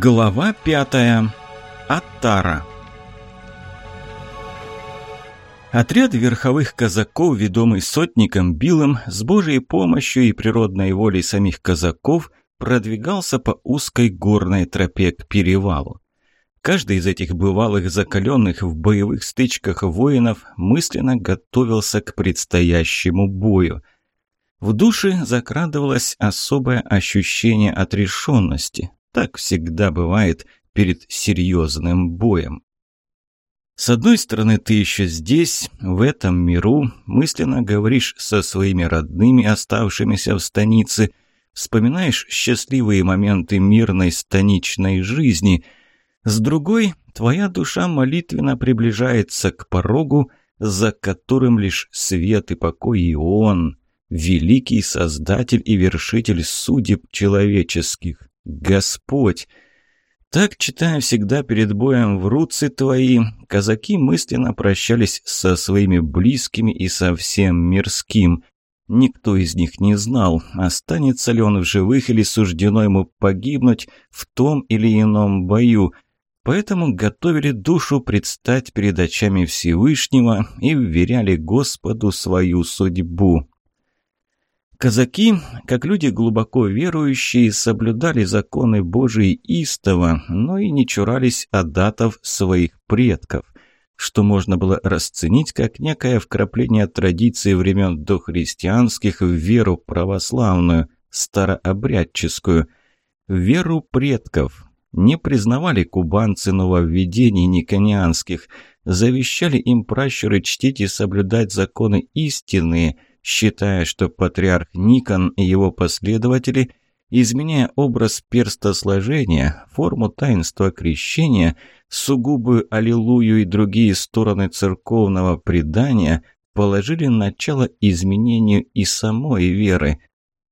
Глава пятая. Аттара. Отряд верховых казаков, ведомый сотником Билым, с Божьей помощью и природной волей самих казаков, продвигался по узкой горной тропе к перевалу. Каждый из этих бывалых закаленных в боевых стычках воинов мысленно готовился к предстоящему бою. В душе закрадывалось особое ощущение отрешенности. Так всегда бывает перед серьезным боем. С одной стороны, ты еще здесь, в этом миру, мысленно говоришь со своими родными, оставшимися в станице, вспоминаешь счастливые моменты мирной станичной жизни. С другой, твоя душа молитвенно приближается к порогу, за которым лишь свет и покой и Он, великий Создатель и Вершитель судеб человеческих. Господь! Так, читая всегда перед боем в руцы твои, казаки мысленно прощались со своими близкими и со всем мирским. Никто из них не знал, останется ли он в живых или суждено ему погибнуть в том или ином бою, поэтому готовили душу предстать перед очами Всевышнего и вверяли Господу свою судьбу. Казаки, как люди глубоко верующие, соблюдали законы Божии истово, но и не чурались адатов своих предков, что можно было расценить как некое вкрапление традиции времен дохристианских в веру православную, старообрядческую, веру предков. Не признавали кубанцы нововведений никонианских, завещали им пращуры чтить и соблюдать законы истинные – считая, что патриарх Никон и его последователи, изменяя образ перстосложения, форму таинства крещения, сугубую аллилуйю и другие стороны церковного предания, положили начало изменению и самой веры.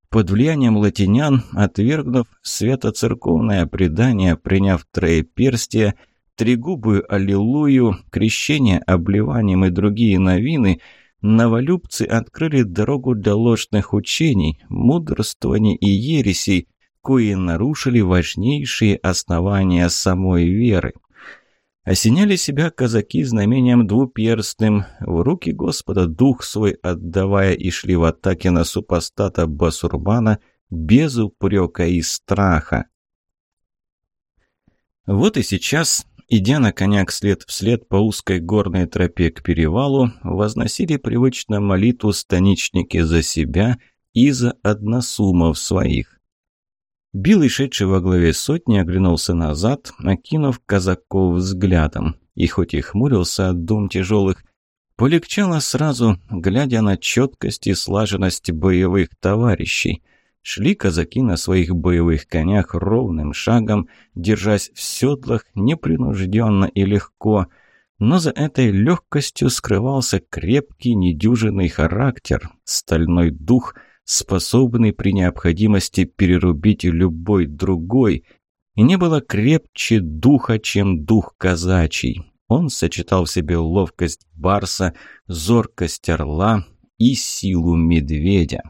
Под влиянием латинян, отвергнув святоцерковное предание, приняв троеперстие, тригубую аллилуйю, крещение обливанием и другие новины – новолюбцы открыли дорогу для ложных учений, мудрствований и ересей, кои нарушили важнейшие основания самой веры. Осеняли себя казаки знамением двуперстным, в руки Господа дух свой отдавая и шли в атаке на супостата Басурмана без упрека и страха. Вот и сейчас Идя на коняк след вслед по узкой горной тропе к перевалу, возносили привычно молитву станичники за себя и за односумов своих. Билый, шедший во главе сотни, оглянулся назад, окинув казаков взглядом. И хоть и хмурился от дум тяжелых, полегчало сразу, глядя на четкость и слаженность боевых товарищей. Шли казаки на своих боевых конях ровным шагом, держась в седлах непринужденно и легко. Но за этой легкостью скрывался крепкий, недюжинный характер, стальной дух, способный при необходимости перерубить любой другой. И не было крепче духа, чем дух казачий. Он сочетал в себе ловкость барса, зоркость орла и силу медведя.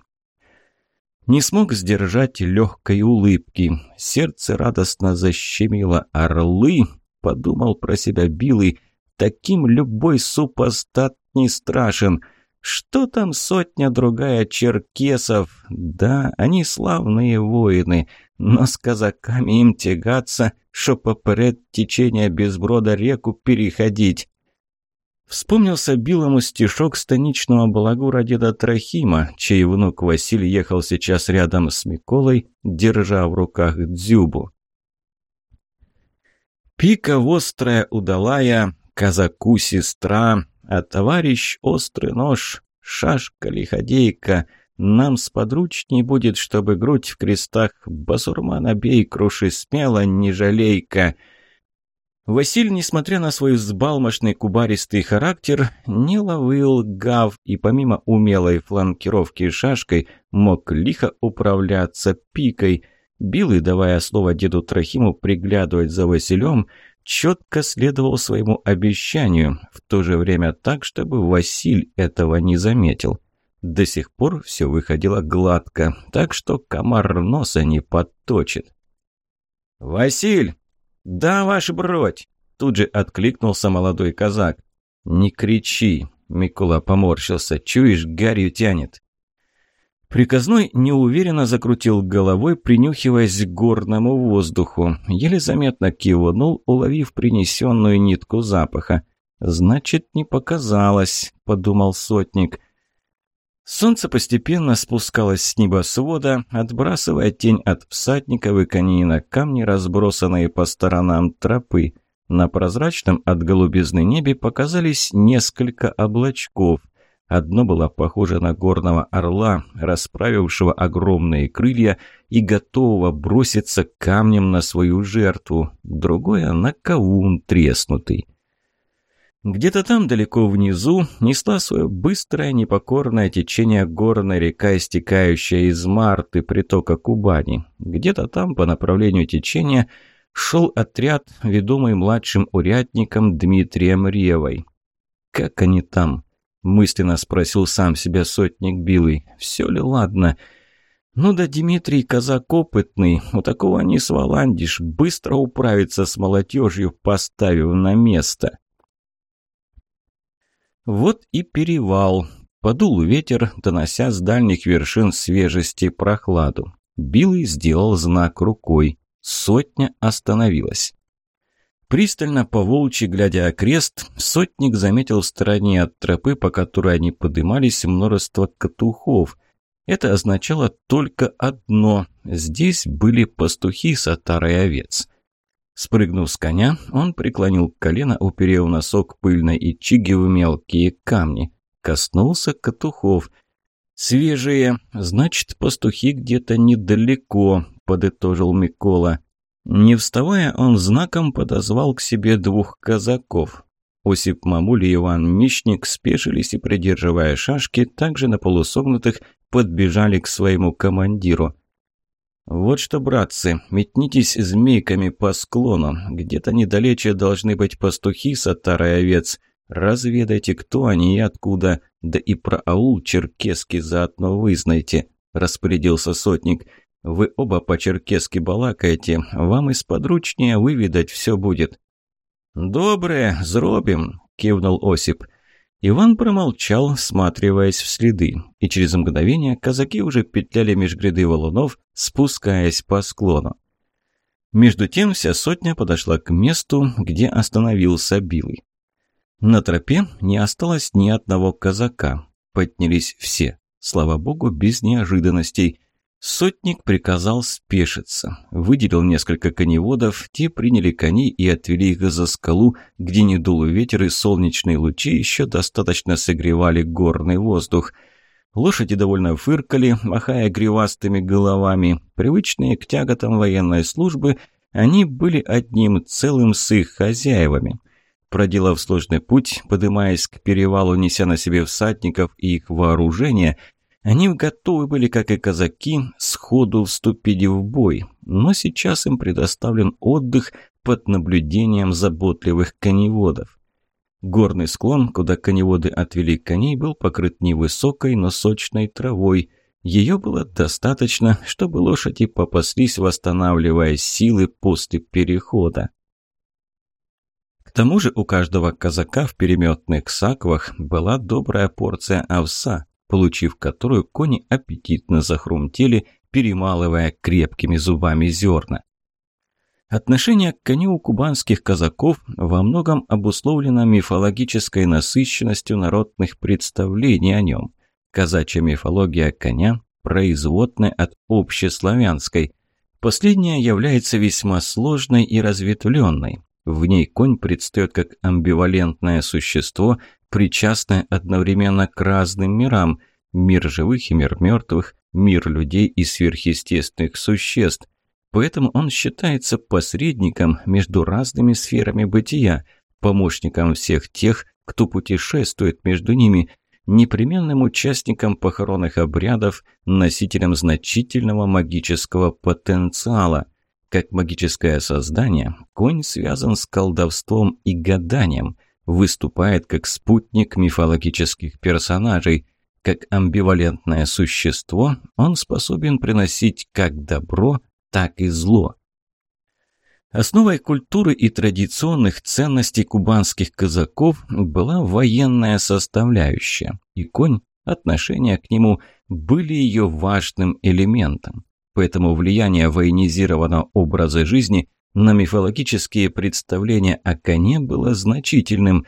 Не смог сдержать легкой улыбки. Сердце радостно защемило. «Орлы!» — подумал про себя Билый. «Таким любой супостат не страшен. Что там сотня-другая черкесов? Да, они славные воины, но с казаками им тягаться, что поперед течения без брода реку переходить. Вспомнился Билому стишок станичного балагура деда Трохима, чей внук Василий ехал сейчас рядом с Миколой, держа в руках дзюбу. «Пика острая удалая, казаку сестра, а товарищ острый нож, шашка лиходейка, нам сподручней будет, чтобы грудь в крестах басурмана бей, круши смело, не жалейка». Василь, несмотря на свой взбалмошный кубаристый характер, не ловил гав и помимо умелой фланкировки шашкой мог лихо управляться пикой. Билый, давая слово деду Трохиму приглядывать за Василем, четко следовал своему обещанию, в то же время так, чтобы Василь этого не заметил. До сих пор все выходило гладко, так что комар носа не подточит. «Василь, «Да, ваш бродь!» – тут же откликнулся молодой казак. «Не кричи!» – Микола поморщился. «Чуешь, гарью тянет!» Приказной неуверенно закрутил головой, принюхиваясь к горному воздуху. Еле заметно кивнул, уловив принесенную нитку запаха. «Значит, не показалось», — подумал сотник. Солнце постепенно спускалось с небосвода, отбрасывая тень от всадников и коней на камни, разбросанные по сторонам тропы. На прозрачном от голубизны небе показались несколько облачков. Одно было похоже на горного орла, расправившего огромные крылья и готового броситься камнем на свою жертву. Другое — на каун треснутый. Где-то там, далеко внизу, несла свое быстрое, непокорное течение горная река, истекающая из Марты, притока Кубани. Где-то там, по направлению течения, шел отряд, ведомый младшим урядником Дмитрием Ревой. Как они там? Мысленно спросил сам себя сотник Билый. Все ли ладно? Ну да Дмитрий казак опытный, у такого не сваландишь, быстро управится с молодежью, поставив на место. Вот и перевал. Подул ветер, донося с дальних вершин свежести прохладу. Билый сделал знак рукой. Сотня остановилась. Пристально по волчьи глядя окрест, сотник заметил в стороне от тропы, по которой они подымались, множество катухов. Это означало только одно – здесь были пастухи с отарой овец. Спрыгнув с коня, он преклонил колено, уперев носок пыльной ичиги в мелкие камни. Коснулся катухов. «Свежие, значит, пастухи где-то недалеко», – подытожил Микола. Не вставая, он знаком подозвал к себе двух казаков. Осип Мамуль и Иван Мищник спешились и, придерживая шашки, также на полусогнутых подбежали к своему командиру. «Вот что, братцы, метнитесь змейками по склону. Где-то недалече должны быть пастухи с отарой овец. Разведайте, кто они и откуда, да и про аул черкесский заодно вызнайте», – распорядился сотник. «Вы оба по-черкесски балакаете, вам из подручнее выведать все будет». «Доброе, зробим», – кивнул Осип. Иван промолчал, всматриваясь в следы, и через мгновение казаки уже петляли меж гряды валунов, спускаясь по склону. Между тем вся сотня подошла к месту, где остановился Билый. На тропе не осталось ни одного казака. Поднялись все, слава богу, без неожиданностей – Сотник приказал спешиться. Выделил несколько коневодов, те приняли коней и отвели их за скалу, где не дул ветер и солнечные лучи еще достаточно согревали горный воздух. Лошади довольно фыркали, махая гривастыми головами. Привычные к тяготам военной службы, они были одним целым с их хозяевами. Проделав сложный путь, подымаясь к перевалу, неся на себе всадников и их вооружение – они готовы были, как и казаки, сходу вступить в бой, но сейчас им предоставлен отдых под наблюдением заботливых коневодов. Горный склон, куда коневоды отвели коней, был покрыт невысокой, но сочной травой. Ее было достаточно, чтобы лошади попаслись, восстанавливая силы после перехода. К тому же у каждого казака в переметных саквах была добрая порция овса, получив которую кони аппетитно захрумтели, перемалывая крепкими зубами зерна. Отношение к коню у кубанских казаков во многом обусловлено мифологической насыщенностью народных представлений о нем. Казачья мифология коня производная от общеславянской. Последняя является весьма сложной и разветвленной. В ней конь предстает как амбивалентное существо, причастное одновременно к разным мирам – мир живых и мир мертвых, мир людей и сверхъестественных существ. Поэтому он считается посредником между разными сферами бытия, помощником всех тех, кто путешествует между ними, непременным участником похоронных обрядов, носителем значительного магического потенциала. Как магическое создание, конь связан с колдовством и гаданием – выступает как спутник мифологических персонажей. Как амбивалентное существо, он способен приносить как добро, так и зло. Основой культуры и традиционных ценностей кубанских казаков была военная составляющая, и конь, отношение к нему были ее важным элементом. Поэтому влияние военизированного образа жизни на мифологические представления о коне было значительным.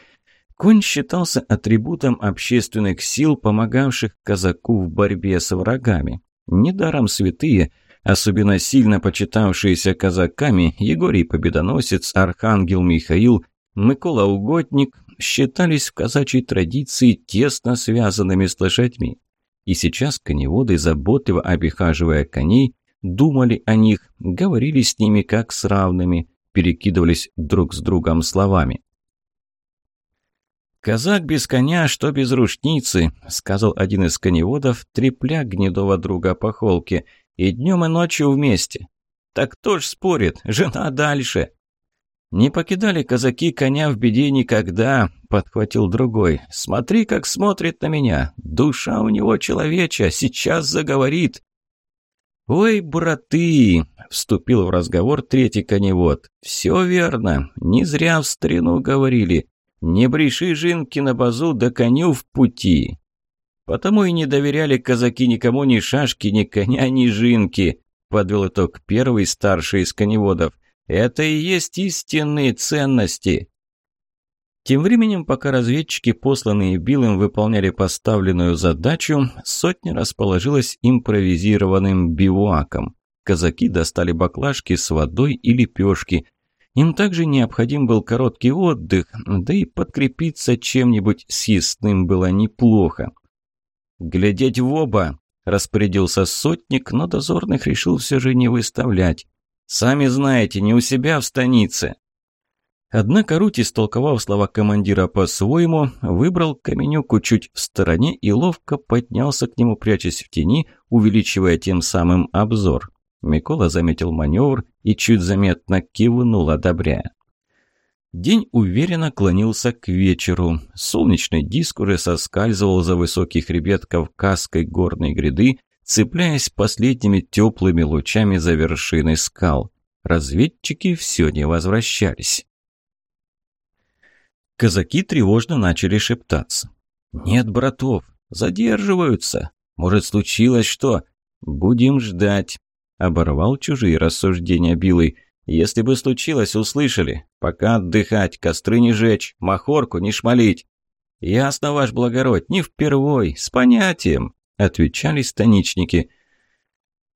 Конь считался атрибутом общественных сил, помогавших казаку в борьбе с врагами. Недаром святые – особенно сильно почитавшиеся казаками Егорий Победоносец, Архангел Михаил, Микола Угодник считались в казачьей традиции тесно связанными с лошадьми. И сейчас коневоды, заботливо обихаживая коней, думали о них, говорили с ними как с равными, перекидывались друг с другом словами. «Казак без коня, что без рушницы», — сказал один из коневодов, трепля гнедого друга по холке — и днем, и ночью вместе. Так кто ж спорит? Жена дальше. Не покидали казаки коня в беде никогда, подхватил другой. Смотри, как смотрит на меня. Душа у него человеча, сейчас заговорит. «Ой, браты!» — вступил в разговор третий коневод. «Все верно. Не зря в старину говорили. Не бреши жинки на базу, да коню в пути. Потому и не доверяли казаки никому ни шашки, ни коня, ни жинки, подвел итог первый старший из коневодов. Это и есть истинные ценности. Тем временем, пока разведчики, посланные Билым, выполняли поставленную задачу, сотня расположилась импровизированным бивуаком. Казаки достали баклажки с водой и лепешки. Им также необходим был короткий отдых, да и подкрепиться чем-нибудь съестным было неплохо. «Глядеть в оба!» – распорядился сотник, но дозорных решил все же не выставлять. «Сами знаете, не у себя в станице!» Однако Руть, истолковав слова командира по-своему, выбрал Каменюку чуть в стороне и ловко поднялся к нему, прячась в тени, увеличивая тем самым обзор. Микола заметил маневр и чуть заметно кивнул, одобряя. День уверенно клонился к вечеру. Солнечный диск уже соскальзывал за высокий хребет Кавказской горной гряды, цепляясь последними теплыми лучами за вершины скал. Разведчики все не возвращались. Казаки тревожно начали шептаться. «Нет, братов, задерживаются. Может, случилось что? Будем ждать», — оборвал чужие рассуждения Билый. Если бы случилось, услышали. Пока отдыхать, костры не жечь, махорку не шмалить. Ясно, ваш благородь, не впервой, с понятием, отвечали станичники.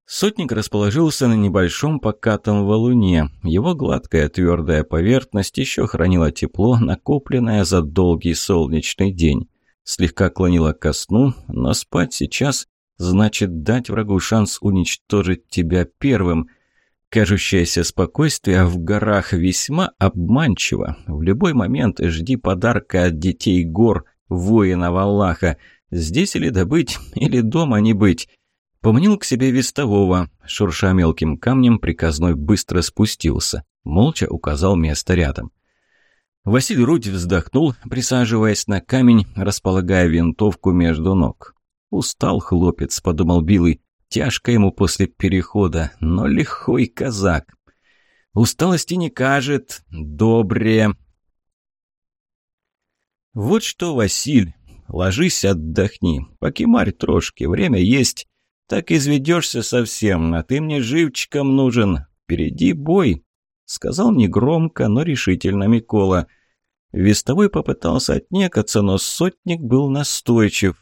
Сотник расположился на небольшом покатом валуне. Его гладкая твердая поверхность еще хранила тепло, накопленное за долгий солнечный день. Слегка клонила ко сну, но спать сейчас значит дать врагу шанс уничтожить тебя первым – Кажущееся спокойствие в горах весьма обманчиво. В любой момент жди подарка от детей гор, воинов Аллаха. Здесь или добыть, или дома не быть. Помнил к себе вестового. Шурша мелким камнем, приказной быстро спустился. Молча указал место рядом. Василий Рудь вздохнул, присаживаясь на камень, располагая винтовку между ног. «Устал хлопец», — подумал Билый. Тяжко ему после перехода, но лихой казак. Усталости не кажет, добре. Вот что, Василь, ложись, отдохни, покемарь трошки, время есть. Так изведешься совсем, а ты мне живчиком нужен. Впереди бой, сказал негромко, но решительно Микола. Вестовой попытался отнекаться, но сотник был настойчив.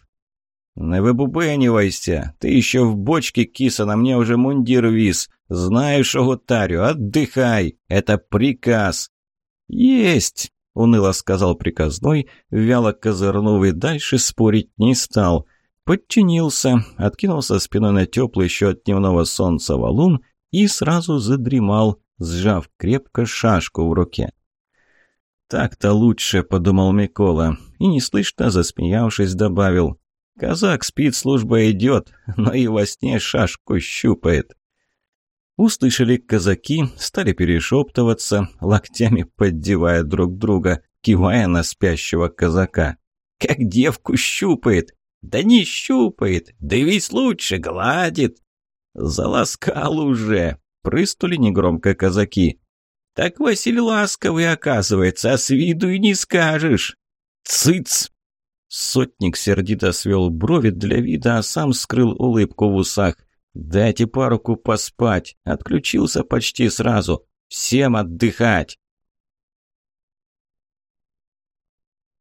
«Не вибубенівайся, ты еще в бочке киса, на мне уже мундир вис. Знаю, что гутарю, отдыхай, это приказ». «Есть!» — уныло сказал приказной, вяло козырнув и дальше спорить не стал. Подчинился, откинулся спиной на теплый еще от дневного солнца валун и сразу задремал, сжав крепко шашку в руке. «Так-то лучше», — подумал Микола, и неслышно засмеявшись добавил. Казак спит, служба идет, но и во сне шашку щупает. Услышали казаки, стали перешептываться, локтями поддевая друг друга, кивая на спящего казака. «Как девку щупает!» «Да не щупает! Да ведь лучше гладит!» «Заласкал уже!» — прыстули негромко казаки. Так Василий ласковый, оказывается, а с виду и не скажешь!» «Цыц!» Сотник сердито свел брови для вида, а сам скрыл улыбку в усах. «Дайте паруку поспать!» Отключился почти сразу. «Всем отдыхать!»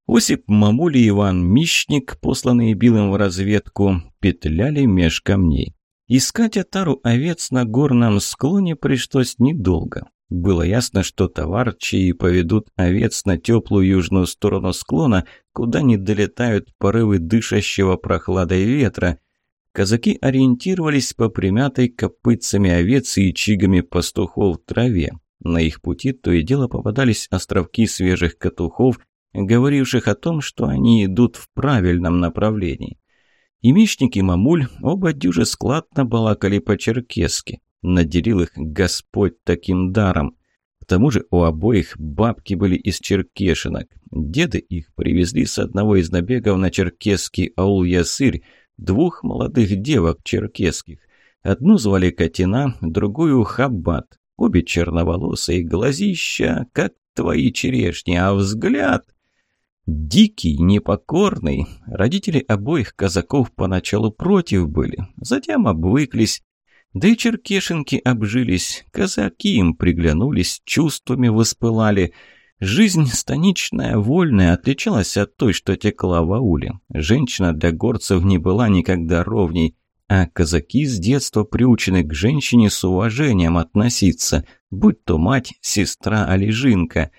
Осип Мамули и Иван Мищник, посланные Билым в разведку, петляли меж камней. Искать отару овец на горном склоне пришлось недолго. Было ясно, что товарчи поведут овец на теплую южную сторону склона, куда не долетают порывы дышащего прохладой ветра. Казаки ориентировались по примятой копытцами овец и чигами пастухов в траве. На их пути то и дело попадались островки свежих катухов, говоривших о том, что они идут в правильном направлении. И мечник, и мамуль оба дюже складно балакали по-черкесски. Наделил их Господь таким даром. К тому же у обоих бабки были из черкешинок. Деды их привезли с одного из набегов на черкесский аул Ясырь, двух молодых девок черкесских. Одну звали Катина, другую Хаббат. Обе черноволосые, глазища, как твои черешни, а взгляд... Дикий, непокорный. Родители обоих казаков поначалу против были, затем обвыклись, да и черкешенки обжились, казаки им приглянулись, чувствами воспылали. Жизнь станичная, вольная, отличалась от той, что текла в ауле. Женщина для горцев не была никогда ровней, а казаки с детства приучены к женщине с уважением относиться, будь то мать, сестра, алижинка.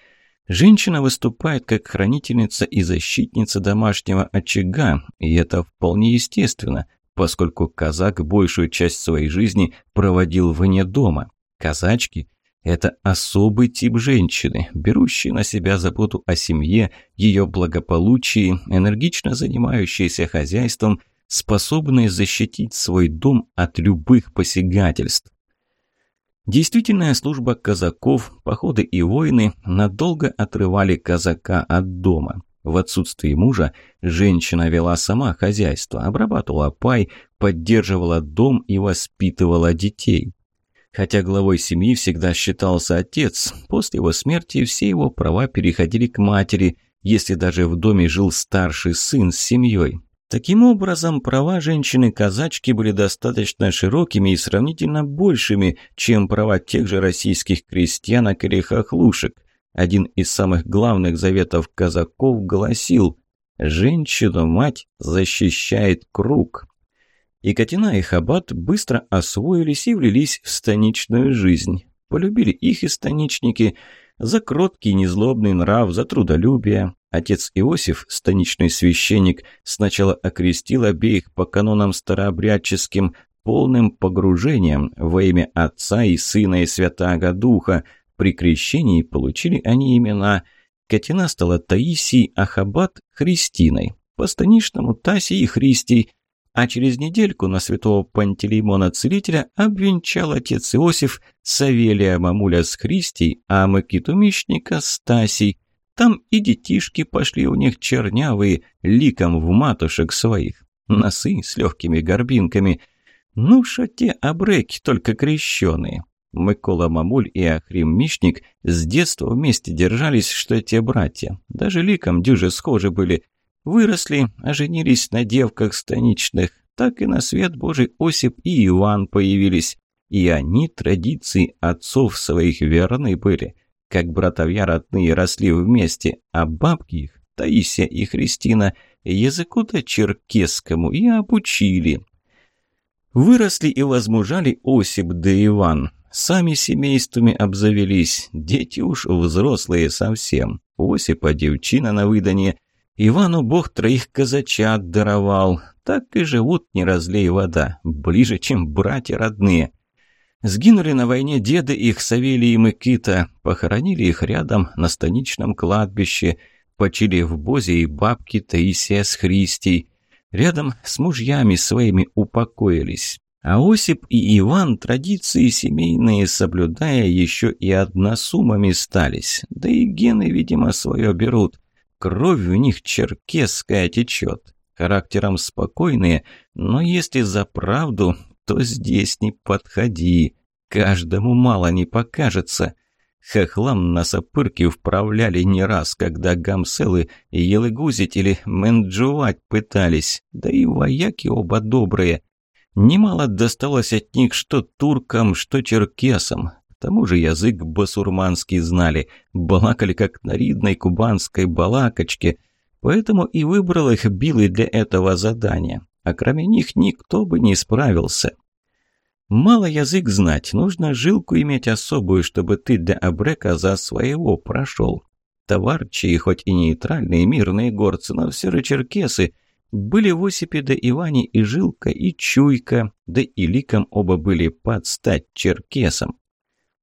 Женщина выступает как хранительница и защитница домашнего очага, и это вполне естественно – поскольку казак большую часть своей жизни проводил вне дома. Казачки – это особый тип женщины, берущие на себя заботу о семье, ее благополучии, энергично занимающиеся хозяйством, способные защитить свой дом от любых посягательств. Действительная служба казаков, походы и войны надолго отрывали казака от дома. В отсутствие мужа женщина вела сама хозяйство, обрабатывала пай, поддерживала дом и воспитывала детей. Хотя главой семьи всегда считался отец, после его смерти все его права переходили к матери, если даже в доме жил старший сын с семьей. Таким образом, права женщины-казачки были достаточно широкими и сравнительно большими, чем права тех же российских крестьянок или хохлушек. Один из самых главных заветов казаков гласил «Женщину-мать защищает круг». И Катина и Хабат быстро освоились и влились в станичную жизнь. Полюбили их и станичники за кроткий незлобный нрав, за трудолюбие. Отец Иосиф, станичный священник, сначала окрестил обеих по канонам старообрядческим, полным погружением во имя Отца и Сына и Святаго Духа, при крещении получили они имена. Катина стала Таисией, а Хабат – Христиной. По-станичному Таси и Христий. А через недельку на святого Пантелеймона Целителя обвенчал отец Иосиф Савелия Мамуля с Христей, а Макиту Мищника с Тасей. Там и детишки пошли у них чернявые, ликом в матушек своих. Носы с легкими горбинками. Ну, шо те обреки, только крещеные. Микола Мамуль и Ахрим Мишник с детства вместе держались, что те братья. Даже ликом дюже схожи были. Выросли, оженились на девках станичных. Так и на свет Божий Осип и Иван появились. И они традиции отцов своих верны были. Как братовья родные росли вместе, а бабки их, Таисия и Христина, языку-то черкесскому и обучили. Выросли и возмужали Осип да Иван. Сами семействами обзавелись, дети уж взрослые совсем. Осипа девчина на выданье. Ивану бог троих казачат даровал. Так и живут, не разлей вода, ближе, чем братья родные. Сгинули на войне деды их, Савелий и Микита, похоронили их рядом на станичном кладбище, почили в Бозе и бабки Таисия с Христей. Рядом с мужьями своими упокоились. А Осип и Иван традиции семейные соблюдая еще и односумами стались. Да и гены, видимо, свое берут. Кровь у них черкесская течет. Характером спокойные, но если за правду, то здесь не подходи. Каждому мало не покажется. Хохлам на сапырки вправляли не раз, когда гамселы елыгузить или менджувать пытались, да и вояки оба добрые. Немало досталось от них что туркам, что черкесам. К тому же язык басурманский знали, балакали как на ридной кубанской балакочке, поэтому и выбрал их Билый для этого задания. А кроме них никто бы не справился. Мало язык знать, нужно жилку иметь особую, чтобы ты для Абрека за своего прошел. Товарчи, хоть и нейтральные мирные горцы, но все же черкесы – были в Осипе да Иване и Жилка, и Чуйка, да и Ликом оба были под стать черкесом.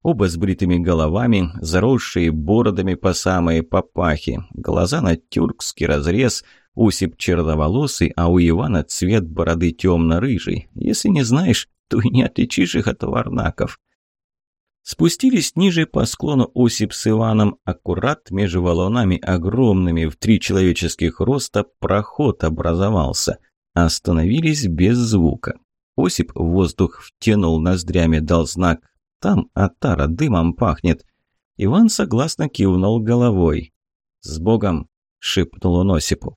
Оба с бритыми головами, заросшие бородами по самые папахи, глаза на тюркский разрез, Осип черноволосый, а у Ивана цвет бороды темно-рыжий. Если не знаешь, то и не отличишь их от варнаков. Спустились ниже по склону Осип с Иваном, аккурат между валунами огромными в три человеческих роста проход образовался. Остановились без звука. Осип воздух втянул ноздрями, дал знак «Там отара дымом пахнет». Иван согласно кивнул головой. «С Богом!» – шепнул он Осипу.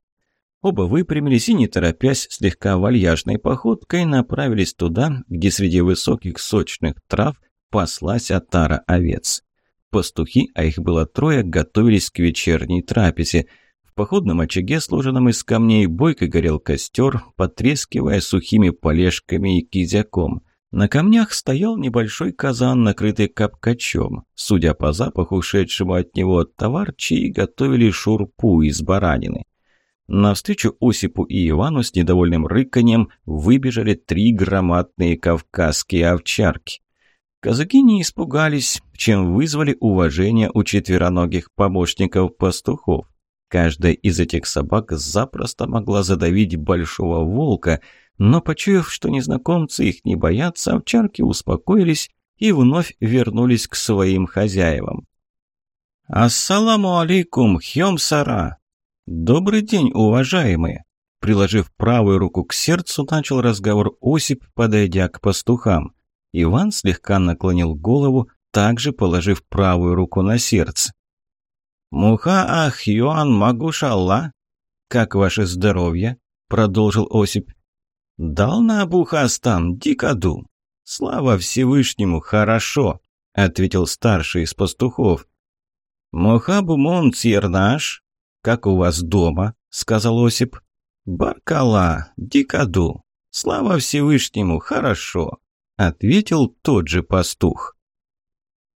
Оба выпрямились и, не торопясь, слегка вальяжной походкой направились туда, где среди высоких сочных трав паслась отара овец. Пастухи, а их было трое, готовились к вечерней трапезе. В походном очаге, сложенном из камней, бойко горел костер, потрескивая сухими полежками и кизяком. На камнях стоял небольшой казан, накрытый капкачом. Судя по запаху, шедшему от него товарчи, готовили шурпу из баранины. Навстречу Осипу и Ивану с недовольным рыканьем выбежали три громадные кавказские овчарки. Казаки не испугались, чем вызвали уважение у четвероногих помощников пастухов. Каждая из этих собак запросто могла задавить большого волка, но, почуяв, что незнакомцы их не боятся, овчарки успокоились и вновь вернулись к своим хозяевам. «Ассаламу алейкум, хьомсара!» «Добрый день, уважаемые!» Приложив правую руку к сердцу, начал разговор Осип, подойдя к пастухам. Иван слегка наклонил голову, также положив правую руку на сердце. «Муха ах, Йоан Магушалла! Как ваше здоровье?» — продолжил Осип. «Дал на Абухастан, дикаду!» «Слава Всевышнему, хорошо!» — ответил старший из пастухов. «Мухабумон цирнаш, как у вас дома?» — сказал Осип. «Баркала, дикаду! Слава Всевышнему, хорошо!» — ответил тот же пастух.